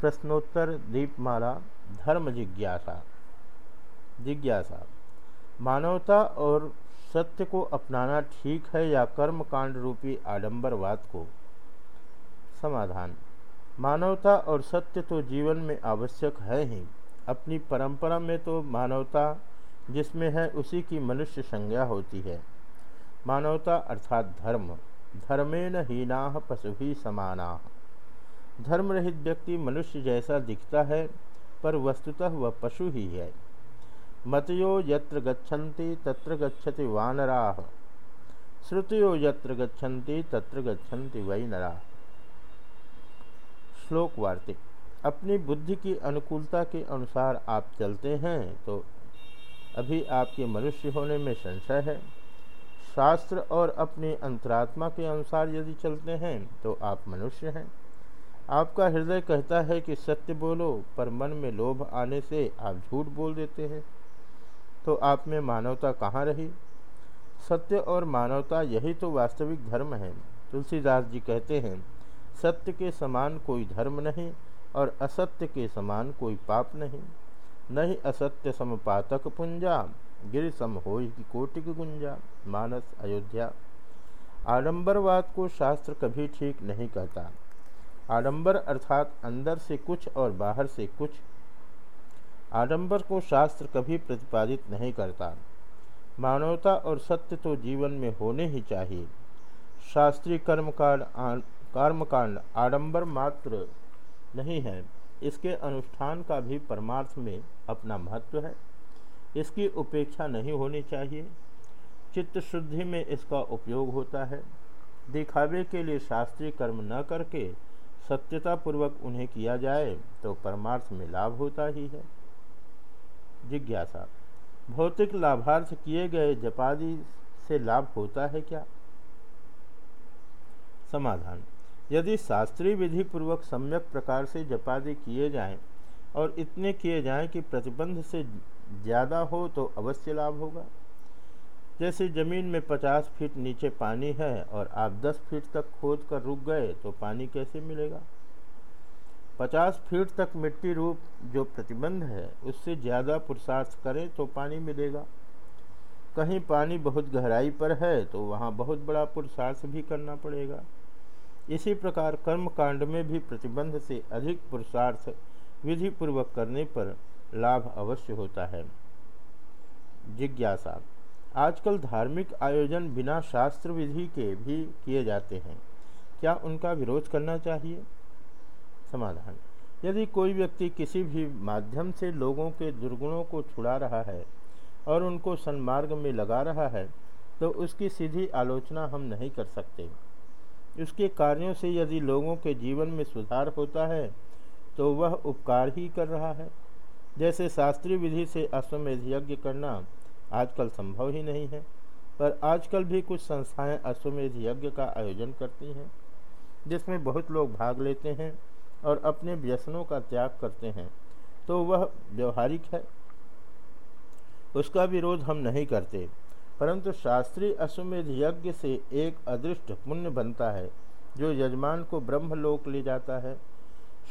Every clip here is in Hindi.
प्रश्नोत्तर दीपमाला, धर्म जिज्ञासा। जिज्ञासा, मानवता और सत्य को अपनाना ठीक है या कर्म कांड रूपी आडंबरवाद को? समाधान, मानवता और सत्य तो जीवन में आवश्यक है ही। अपनी परंपरा में तो मानवता जिसमें है उसी की मनुष्य संज्ञा होती है। मानवता अर्थात धर्म, धर्मेण हीना पशु ही समाना। धर्म रहित व्यक्ति मनुष्य जैसा दिखता है, पर वस्तुतः वह पशु ही है। मतयो यत्र गच्छन्ति, तत्र गच्छति वानराः। श्रुतियो यत्र गच्छन्ति, तत्र गच्छन्ति वै नरा श्लोक वार्तिक। अपनी बुद्धि की अनुकूलता के अनुसार आप चलते हैं तो अभी आपके मनुष्य होने में संशय है। शास्त्र और अपनी अंतरात्मा के अनुसार यदि चलते हैं तो आप मनुष्य हैं। आपका हृदय कहता है कि सत्य बोलो, पर मन में लोभ आने से आप झूठ बोल देते हैं। तो आप में मानवता कहाँ रही? सत्य और मानवता यही तो वास्तविक धर्म है। तुलसीदास जी कहते हैं, सत्य के समान कोई धर्म नहीं और असत्य के समान कोई पाप नहीं। नहीं असत्य समपातक पुंजा, गिर सम हो कोटिक गुंजा, मानस अयोध्या। आडंबरवाद को शास्त्र कभी ठीक नहीं कहता। आडंबर अर्थात अंदर से कुछ और बाहर से कुछ। आडंबर को शास्त्र कभी प्रतिपादित नहीं करता। मानवता और सत्य तो जीवन में होने ही चाहिए। शास्त्रीय कर्मकांड कर्मकांड आडंबर मात्र नहीं है। इसके अनुष्ठान का भी परमार्थ में अपना महत्व है। इसकी उपेक्षा नहीं होनी चाहिए। चित्त शुद्धि में इसका उपयोग होता है। दिखावे के लिए शास्त्रीय कर्म न करके सत्यतापूर्वक उन्हें किया जाए तो परमार्थ में लाभ होता ही है। जिज्ञासा, भौतिक लाभार्थ किए गए जपादि से लाभ होता है क्या? समाधान, यदि शास्त्रीय विधि पूर्वक सम्यक प्रकार से जपादि किए जाएँ और इतने किए जाएँ कि प्रतिबंध से ज़्यादा हो तो अवश्य लाभ होगा। जैसे ज़मीन में 50 फीट नीचे पानी है और आप 10 फीट तक खोद कर रुक गए तो पानी कैसे मिलेगा? 50 फीट तक मिट्टी रूप जो प्रतिबंध है, उससे ज़्यादा पुरुषार्थ करें तो पानी मिलेगा। कहीं पानी बहुत गहराई पर है तो वहाँ बहुत बड़ा पुरुषार्थ भी करना पड़ेगा। इसी प्रकार कर्म कांड में भी प्रतिबंध से अधिक पुरुषार्थ विधिपूर्वक करने पर लाभ अवश्य होता है। जिज्ञासा आजकल धार्मिक आयोजन बिना शास्त्र विधि के भी किए जाते हैं। क्या उनका विरोध करना चाहिए? समाधान। यदि कोई व्यक्ति किसी भी माध्यम से लोगों के दुर्गुणों को छुड़ा रहा है और उनको सन्मार्ग में लगा रहा है तो उसकी सीधी आलोचना हम नहीं कर सकते। उसके कार्यों से यदि लोगों के जीवन में सुधार होता है तो वह उपकार ही कर रहा है। जैसे शास्त्रीय विधि से अश्वमेध यज्ञ करना आजकल संभव ही नहीं है। पर आजकल भी कुछ संस्थाएँ अश्वमेध यज्ञ का आयोजन करती हैं, जिसमें बहुत लोग भाग लेते हैं और अपने व्यसनों का त्याग करते हैं। तो वह व्यवहारिक है। उसका विरोध हम नहीं करते, परंतु शास्त्रीय अश्वमेध यज्ञ से एक अदृष्ट पुण्य बनता है, जो यजमान को ब्रह्मलोक ले जाता है।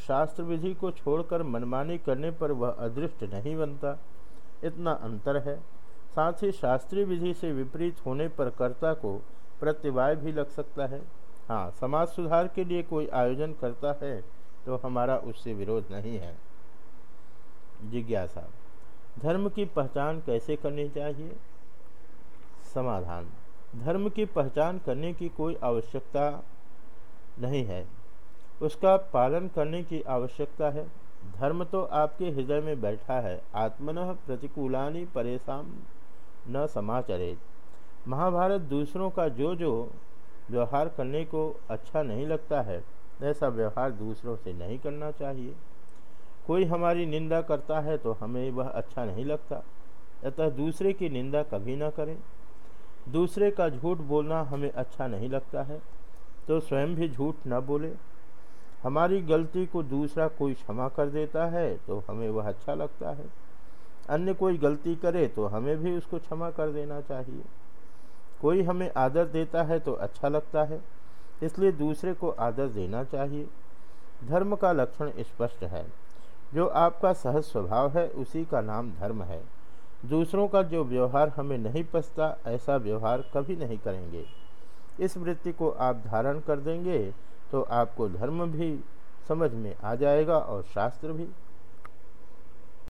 शास्त्र विधि को छोड़कर मनमानी करने पर वह अदृष्ट नहीं बनता। इतना अंतर है। साथ ही शास्त्रीय विधि से विपरीत होने पर कर्ता को प्रत्यवाय भी लग सकता है। हाँ समाज सुधार के लिए कोई आयोजन करता है तो हमारा उससे विरोध नहीं है। जिज्ञासा, धर्म की पहचान कैसे करनी चाहिए? समाधान, धर्म की पहचान करने की कोई आवश्यकता नहीं है। उसका पालन करने की आवश्यकता है। धर्म तो आपके हृदय में बैठा है। आत्मन प्रतिकूलानी परेशान। न समाचरित महाभारत दूसरों का जो जो व्यवहार करने को अच्छा नहीं लगता है, ऐसा व्यवहार दूसरों से नहीं करना चाहिए। कोई हमारी निंदा करता है तो हमें वह अच्छा नहीं लगता, अतः दूसरे की निंदा कभी ना करें। दूसरे का झूठ बोलना हमें अच्छा नहीं लगता है तो स्वयं भी झूठ न बोले। हमारी गलती को दूसरा कोई क्षमा कर देता है तो हमें वह अच्छा लगता है। अन्य कोई गलती करे तो हमें भी उसको क्षमा कर देना चाहिए। कोई हमें आदर देता है तो अच्छा लगता है, इसलिए दूसरे को आदर देना चाहिए। धर्म का लक्षण स्पष्ट है। जो आपका सहज स्वभाव है, उसी का नाम धर्म है। दूसरों का जो व्यवहार हमें नहीं पसता ऐसा व्यवहार कभी नहीं करेंगे। इस वृत्ति को आप धारण कर देंगे तो आपको धर्म भी समझ में आ जाएगा और शास्त्र भी।